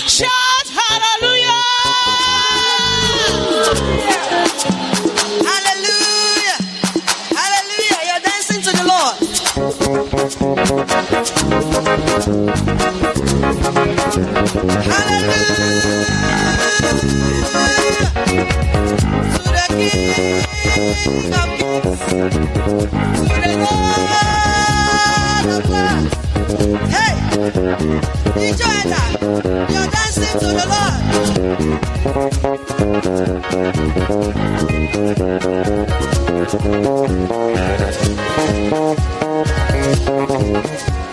Shout Receive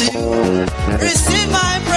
Receive my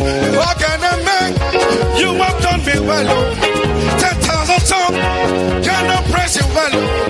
What can I make? You have done me well. 10,000 songs cannot praise you well.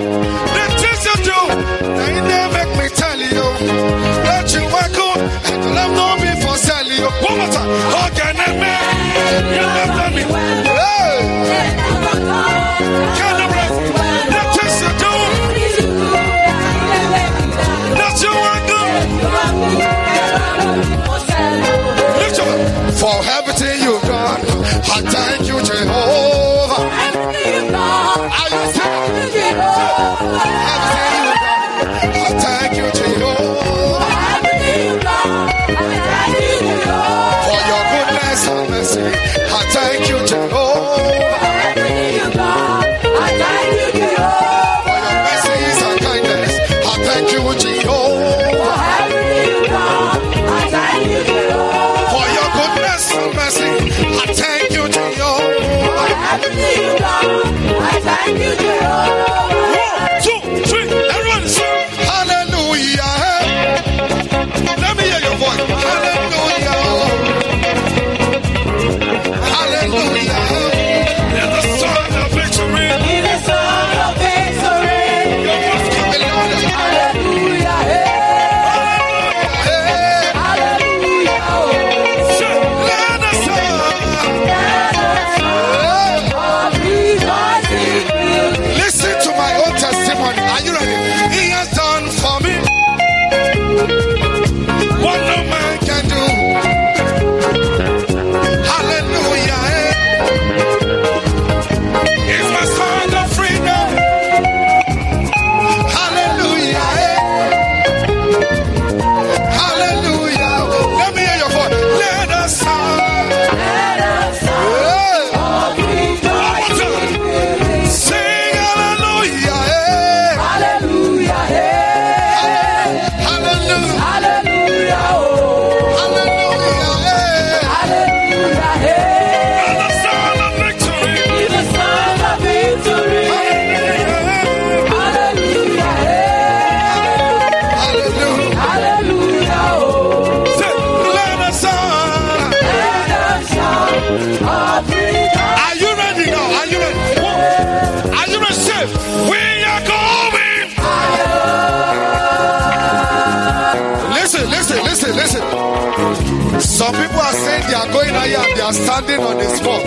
standing on the spot.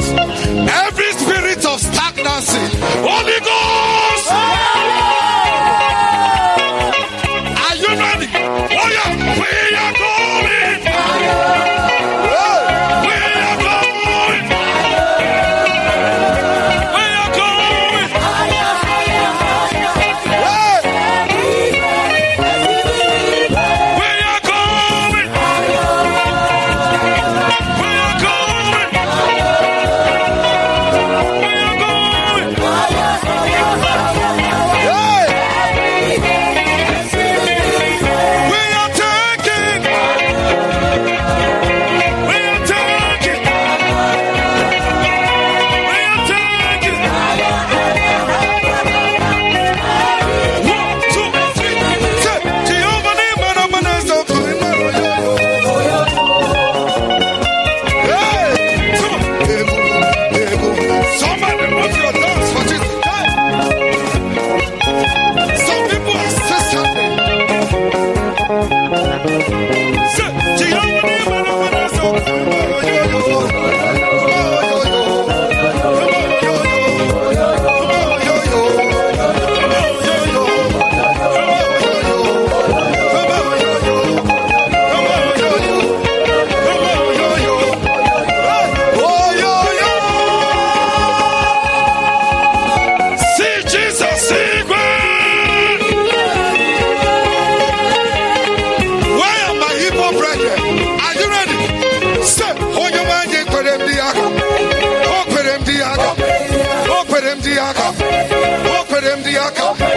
Every rock. Open